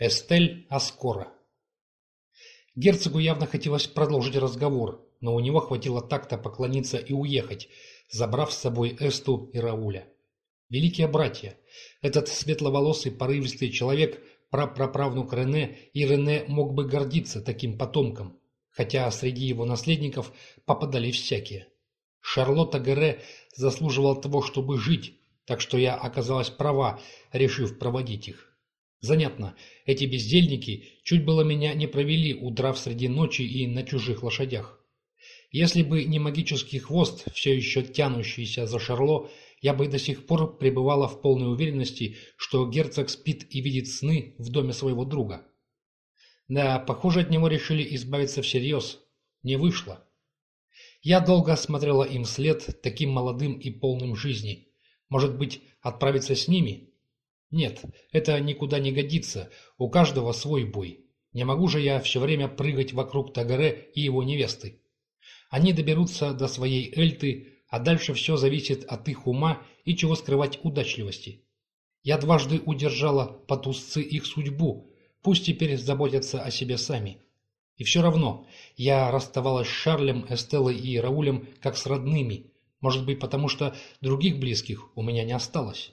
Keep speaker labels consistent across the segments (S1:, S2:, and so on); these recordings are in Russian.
S1: Эстель Аскора. Герцогу явно хотелось продолжить разговор, но у него хватило так-то поклониться и уехать, забрав с собой Эсту и Рауля. Великие братья, этот светловолосый порывистый человек – прапраправнук Рене, и Рене мог бы гордиться таким потомком, хотя среди его наследников попадали всякие. Шарлотта Гере заслуживал того, чтобы жить, так что я оказалась права, решив проводить их. Занятно, эти бездельники чуть было меня не провели, удрав среди ночи и на чужих лошадях. Если бы не магический хвост, все еще тянущийся за Шарло, я бы до сих пор пребывала в полной уверенности, что герцог спит и видит сны в доме своего друга. Да, похоже, от него решили избавиться всерьез. Не вышло. Я долго смотрела им след, таким молодым и полным жизни. Может быть, отправиться с ними? Нет, это никуда не годится, у каждого свой бой. Не могу же я все время прыгать вокруг Тагаре и его невесты. Они доберутся до своей Эльты, а дальше все зависит от их ума и чего скрывать удачливости. Я дважды удержала под их судьбу, пусть теперь заботятся о себе сами. И все равно я расставалась с Шарлем, Эстеллой и Раулем как с родными, может быть потому, что других близких у меня не осталось.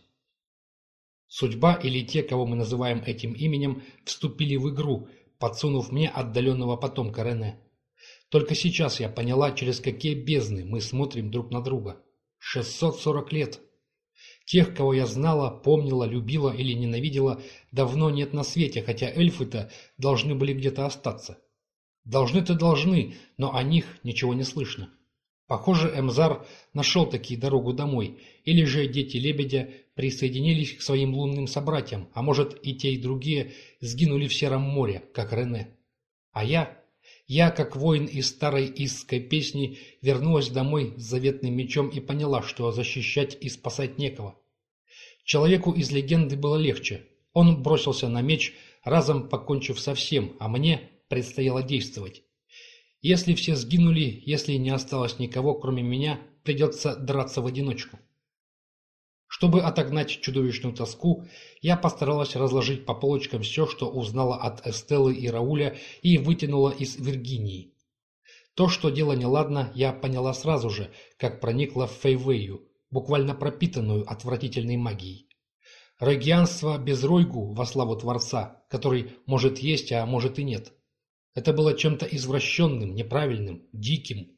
S1: Судьба или те, кого мы называем этим именем, вступили в игру, подсунув мне отдаленного потомка Рене. Только сейчас я поняла, через какие бездны мы смотрим друг на друга. 640 лет. Тех, кого я знала, помнила, любила или ненавидела, давно нет на свете, хотя эльфы-то должны были где-то остаться. Должны-то должны, но о них ничего не слышно. Похоже, Эмзар нашел таки дорогу домой, или же дети Лебедя присоединились к своим лунным собратьям, а может и те, и другие сгинули в Сером море, как Рене. А я, я, как воин из старой истской песни, вернулась домой с заветным мечом и поняла, что защищать и спасать некого. Человеку из легенды было легче. Он бросился на меч, разом покончив со всем, а мне предстояло действовать. Если все сгинули, если не осталось никого, кроме меня, придется драться в одиночку. Чтобы отогнать чудовищную тоску, я постаралась разложить по полочкам все, что узнала от Эстеллы и Рауля и вытянула из Виргинии. То, что дело неладно, я поняла сразу же, как проникла в Фейвею, буквально пропитанную отвратительной магией. Рогианство без Ройгу во славу Творца, который может есть, а может и нет. Это было чем-то извращенным, неправильным, диким.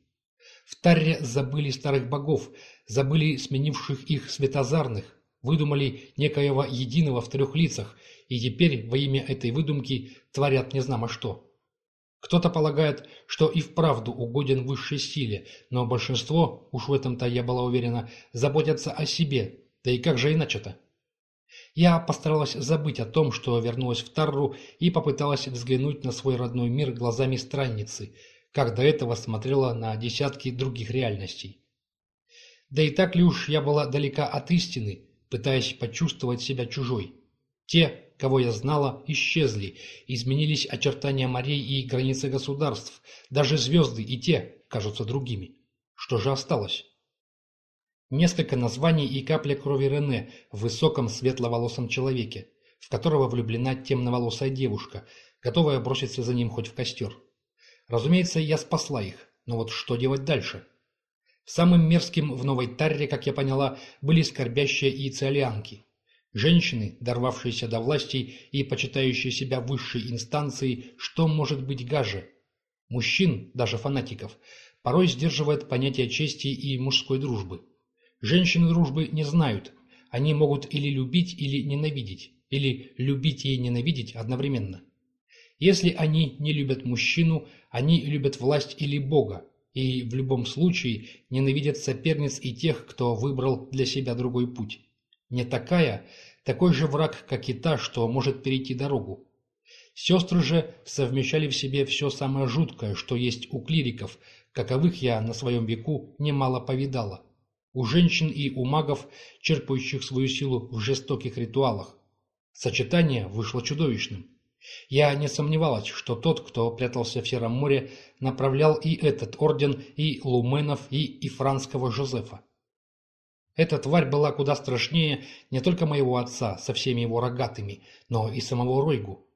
S1: В Тарре забыли старых богов, забыли сменивших их светозарных, выдумали некоего единого в трех лицах, и теперь во имя этой выдумки творят незнамо что. Кто-то полагает, что и вправду угоден высшей силе, но большинство, уж в этом-то я была уверена, заботятся о себе, да и как же иначе-то? Я постаралась забыть о том, что вернулась в Тарру и попыталась взглянуть на свой родной мир глазами странницы, как до этого смотрела на десятки других реальностей. Да и так ли уж я была далека от истины, пытаясь почувствовать себя чужой? Те, кого я знала, исчезли, изменились очертания морей и границы государств, даже звезды и те кажутся другими. Что же осталось? Несколько названий и капля крови Рене в высоком светловолосом человеке, в которого влюблена темноволосая девушка, готовая броситься за ним хоть в костер. Разумеется, я спасла их, но вот что делать дальше? Самым мерзким в Новой Тарре, как я поняла, были скорбящие ициолианки. Женщины, дорвавшиеся до власти и почитающие себя высшей инстанцией, что может быть гаже? Мужчин, даже фанатиков, порой сдерживает понятие чести и мужской дружбы. Женщины дружбы не знают. Они могут или любить, или ненавидеть, или любить и ненавидеть одновременно. Если они не любят мужчину, они любят власть или Бога, и в любом случае ненавидят соперниц и тех, кто выбрал для себя другой путь. Не такая, такой же враг, как и та, что может перейти дорогу. Сестры же совмещали в себе все самое жуткое, что есть у клириков, каковых я на своем веку немало повидала у женщин и у магов, черпающих свою силу в жестоких ритуалах. Сочетание вышло чудовищным. Я не сомневалась, что тот, кто прятался в Сером море, направлял и этот орден, и Луменов, и Ифранского Жозефа. Эта тварь была куда страшнее не только моего отца со всеми его рогатыми, но и самого Ройгу.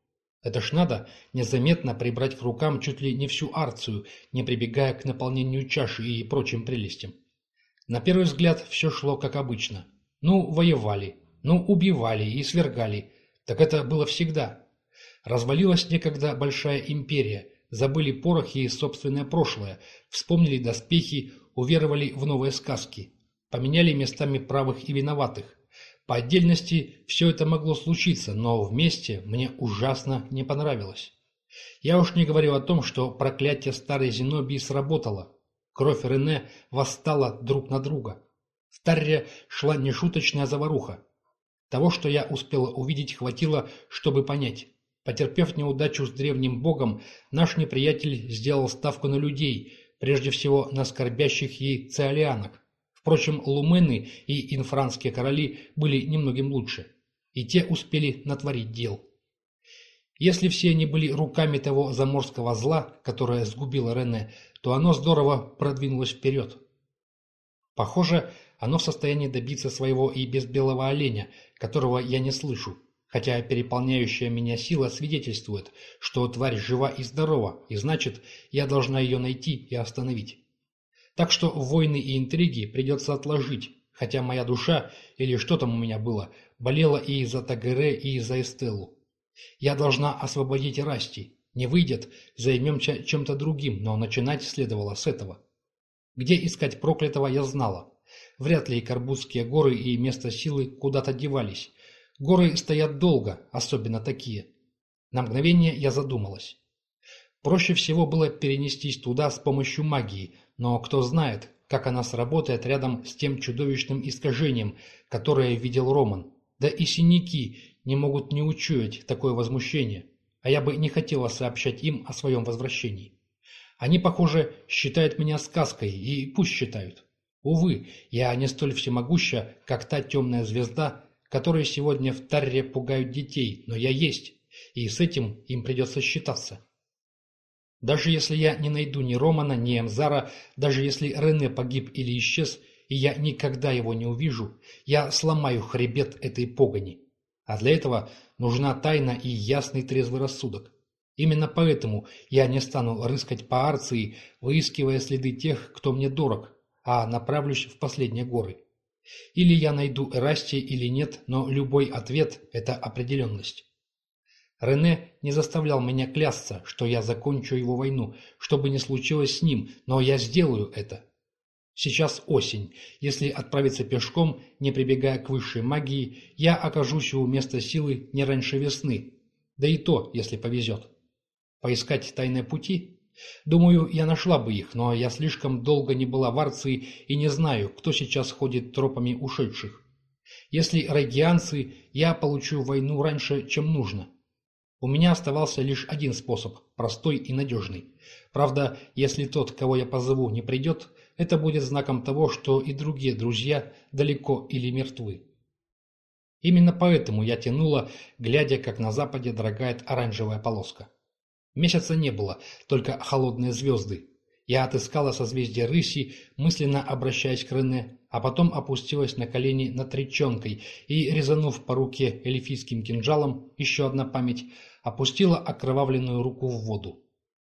S1: Это ж надо незаметно прибрать к рукам чуть ли не всю арцию, не прибегая к наполнению чаши и прочим прелестям. На первый взгляд все шло как обычно. Ну, воевали, ну, убивали и свергали. Так это было всегда. Развалилась некогда большая империя, забыли порох и собственное прошлое, вспомнили доспехи, уверовали в новые сказки, поменяли местами правых и виноватых. По отдельности все это могло случиться, но вместе мне ужасно не понравилось. Я уж не говорю о том, что проклятие старой Зенобии сработало. Кровь Рене восстала друг на друга. В Тарре шла нешуточная заваруха. Того, что я успела увидеть, хватило, чтобы понять. Потерпев неудачу с древним богом, наш неприятель сделал ставку на людей, прежде всего на скорбящих ей циолианок. Впрочем, лумены и инфранские короли были немногим лучше, и те успели натворить дел. Если все они были руками того заморского зла, которое сгубило Рене, то оно здорово продвинулось вперед. Похоже, оно в состоянии добиться своего и без белого оленя, которого я не слышу, хотя переполняющая меня сила свидетельствует, что тварь жива и здорова, и значит, я должна ее найти и остановить. Так что войны и интриги придется отложить, хотя моя душа, или что там у меня было, болела и из-за Тагере, и из-за Эстеллу. Я должна освободить Расти. Не выйдет, займемся чем-то другим, но начинать следовало с этого. Где искать проклятого, я знала. Вряд ли и Карбузские горы и место силы куда-то девались. Горы стоят долго, особенно такие. На мгновение я задумалась. Проще всего было перенестись туда с помощью магии, но кто знает, как она сработает рядом с тем чудовищным искажением, которое видел Роман. Да и синяки не могут не учуять такое возмущение, а я бы не хотела сообщать им о своем возвращении. Они, похоже, считают меня сказкой, и пусть считают. Увы, я не столь всемогуща, как та темная звезда, которая сегодня в Тарре пугают детей, но я есть, и с этим им придется считаться. Даже если я не найду ни Романа, ни Эмзара, даже если Рене погиб или исчез, и я никогда его не увижу, я сломаю хребет этой погони. А для этого нужна тайна и ясный трезвый рассудок. Именно поэтому я не стану рыскать по Арции, выискивая следы тех, кто мне дорог, а направлюсь в последние горы. Или я найду Эрасти или нет, но любой ответ – это определенность. Рене не заставлял меня клясться, что я закончу его войну, что бы ни случилось с ним, но я сделаю это. Сейчас осень. Если отправиться пешком, не прибегая к высшей магии, я окажусь у места силы не раньше весны. Да и то, если повезет. Поискать тайные пути? Думаю, я нашла бы их, но я слишком долго не была в Арции и не знаю, кто сейчас ходит тропами ушедших. Если райгианцы, я получу войну раньше, чем нужно. У меня оставался лишь один способ, простой и надежный. Правда, если тот, кого я позову, не придет, это будет знаком того, что и другие друзья далеко или мертвы. Именно поэтому я тянула, глядя, как на западе дорогает оранжевая полоска. Месяца не было, только холодные звезды. Я отыскала созвездие рыси, мысленно обращаясь к Рене, а потом опустилась на колени над речонкой и, резанув по руке эльфийским кинжалом, еще одна память, опустила окровавленную руку в воду.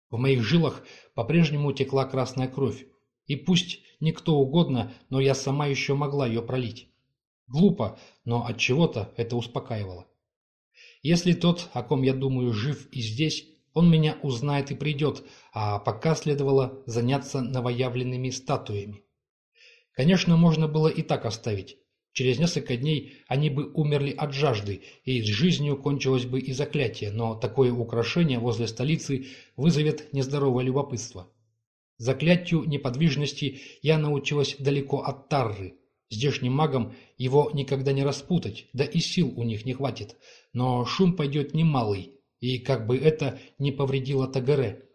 S1: В моих жилах по-прежнему текла красная кровь, и пусть никто угодно, но я сама еще могла ее пролить. Глупо, но от чего-то это успокаивало. Если тот, о ком я думаю, жив и здесь, он меня узнает и придет, а пока следовало заняться новоявленными статуями. Конечно, можно было и так оставить. Через несколько дней они бы умерли от жажды, и с жизнью кончилось бы и заклятие, но такое украшение возле столицы вызовет нездоровое любопытство. Заклятию неподвижности я научилась далеко от Тарры. Здешним магам его никогда не распутать, да и сил у них не хватит, но шум пойдет немалый, и как бы это не повредило Тагаре.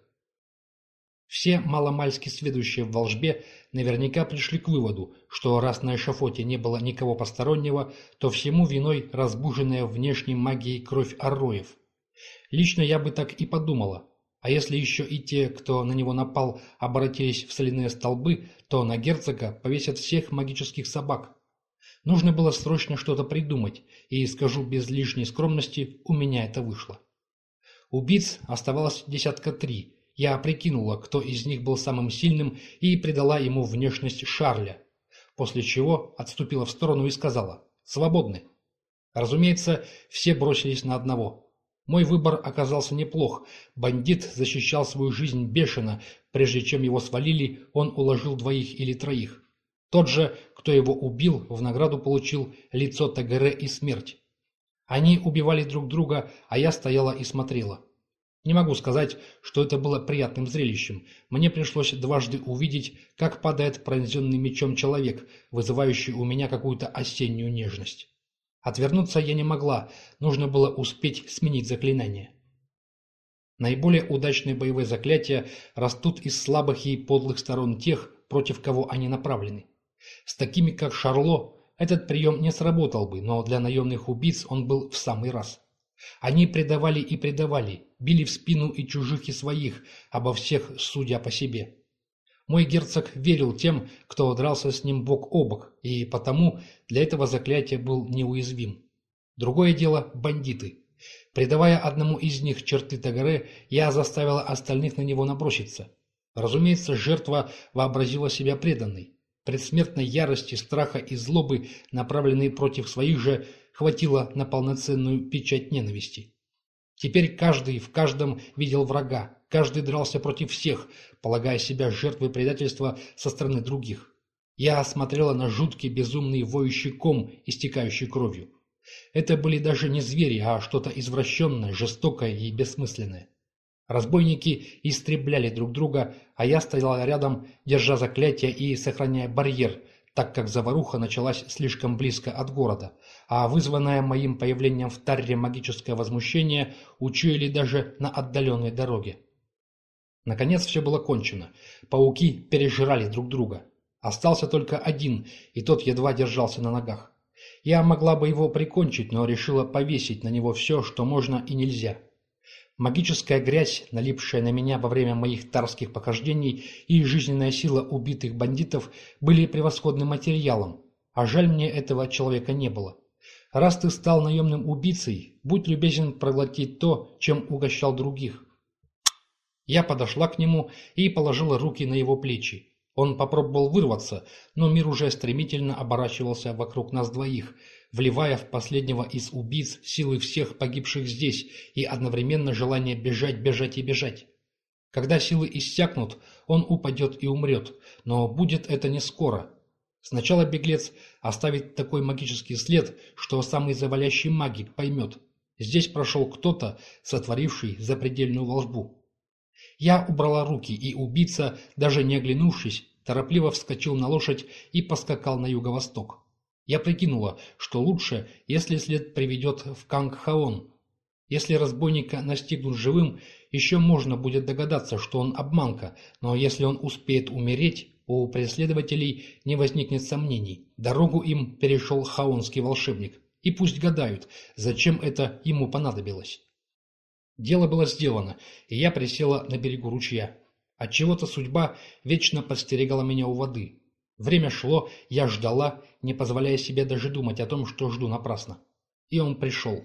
S1: Все маломальски сведущие в волжбе наверняка пришли к выводу, что раз на эшафоте не было никого постороннего, то всему виной разбуженная внешней магией кровь Арроев. Лично я бы так и подумала. А если еще и те, кто на него напал, обратились в соляные столбы, то на герцога повесят всех магических собак. Нужно было срочно что-то придумать, и, скажу без лишней скромности, у меня это вышло. Убийц оставалось десятка три. Я прикинула, кто из них был самым сильным, и придала ему внешность Шарля, после чего отступила в сторону и сказала «Свободны». Разумеется, все бросились на одного. Мой выбор оказался неплох. Бандит защищал свою жизнь бешено. Прежде чем его свалили, он уложил двоих или троих. Тот же, кто его убил, в награду получил лицо Тагере и смерть. Они убивали друг друга, а я стояла и смотрела. Не могу сказать, что это было приятным зрелищем. Мне пришлось дважды увидеть, как падает пронзенный мечом человек, вызывающий у меня какую-то осеннюю нежность. Отвернуться я не могла, нужно было успеть сменить заклинание. Наиболее удачные боевые заклятия растут из слабых и подлых сторон тех, против кого они направлены. С такими, как Шарло, этот прием не сработал бы, но для наемных убийц он был в самый раз. Они предавали и предавали, били в спину и чужих, и своих, обо всех судя по себе. Мой герцог верил тем, кто дрался с ним бок о бок, и потому для этого заклятия был неуязвим. Другое дело – бандиты. Придавая одному из них черты Тагаре, я заставила остальных на него наброситься. Разумеется, жертва вообразила себя преданной. Предсмертной ярости, страха и злобы, направленной против своих же, хватило на полноценную печать ненависти. Теперь каждый в каждом видел врага, каждый дрался против всех, полагая себя жертвой предательства со стороны других. Я смотрела на жуткий безумный воющий ком, истекающий кровью. Это были даже не звери, а что-то извращенное, жестокое и бессмысленное. Разбойники истребляли друг друга, а я стояла рядом, держа заклятие и сохраняя барьер, так как заваруха началась слишком близко от города, а вызванное моим появлением в Тарре магическое возмущение учуяли даже на отдаленной дороге. Наконец все было кончено. Пауки пережирали друг друга. Остался только один, и тот едва держался на ногах. Я могла бы его прикончить, но решила повесить на него все, что можно и нельзя. Магическая грязь, налипшая на меня во время моих тарских похождений, и жизненная сила убитых бандитов были превосходным материалом, а жаль мне этого человека не было. Раз ты стал наемным убийцей, будь любезен проглотить то, чем угощал других. Я подошла к нему и положила руки на его плечи. Он попробовал вырваться, но мир уже стремительно оборачивался вокруг нас двоих – вливая в последнего из убийц силы всех погибших здесь и одновременно желание бежать, бежать и бежать. Когда силы иссякнут, он упадет и умрет, но будет это не скоро. Сначала беглец оставит такой магический след, что самый завалящий магик поймет. Здесь прошел кто-то, сотворивший запредельную волжбу. Я убрала руки, и убийца, даже не оглянувшись, торопливо вскочил на лошадь и поскакал на юго-восток. Я прикинула, что лучше, если след приведет в Кангхаон. Если разбойника настигнут живым, еще можно будет догадаться, что он обманка, но если он успеет умереть, у преследователей не возникнет сомнений. Дорогу им перешел хаонский волшебник. И пусть гадают, зачем это ему понадобилось. Дело было сделано, и я присела на берегу ручья. Отчего-то судьба вечно подстерегала меня у воды. Время шло, я ждала, не позволяя себе даже думать о том, что жду напрасно. И он пришел.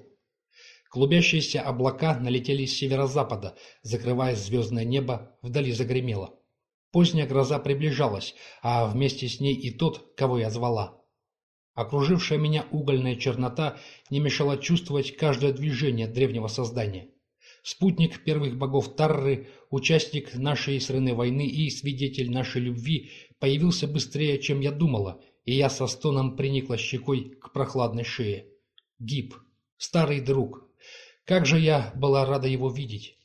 S1: Клубящиеся облака налетели с северо-запада, закрывая звездное небо, вдали загремело. Поздняя гроза приближалась, а вместе с ней и тот, кого я звала. Окружившая меня угольная чернота не мешала чувствовать каждое движение древнего создания. Спутник первых богов Тарры, участник нашей с войны и свидетель нашей любви появился быстрее, чем я думала, и я со стоном приникла щекой к прохладной шее. Гиб, старый друг. Как же я была рада его видеть.